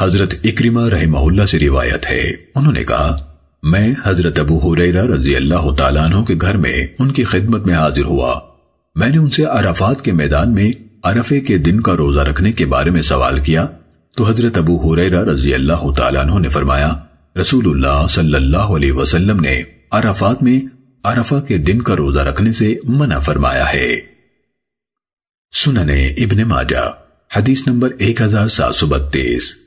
حضرت اکرمہ رحمہ اللہ سے روایت ہے۔ انہوں نے کہا، میں حضرت ابو حریرہ رضی اللہ تعالیٰ عنہ کے گھر میں ان کی خدمت میں حاضر ہوا۔ میں نے ان سے عرفات کے میدان میں عرفے کے دن کا روزہ رکھنے کے بارے میں سوال کیا۔ تو حضرت ابو حریرہ رضی اللہ تعالیٰ عنہ نے فرمایا، رسول اللہ صلی اللہ علیہ وسلم نے عرفات میں عرفہ کے دن کا روزہ رکھنے سے منع فرمایا ہے۔ سننے ابن ماجہ، حدیث نمبر ایک ہزار سات سو بتیس۔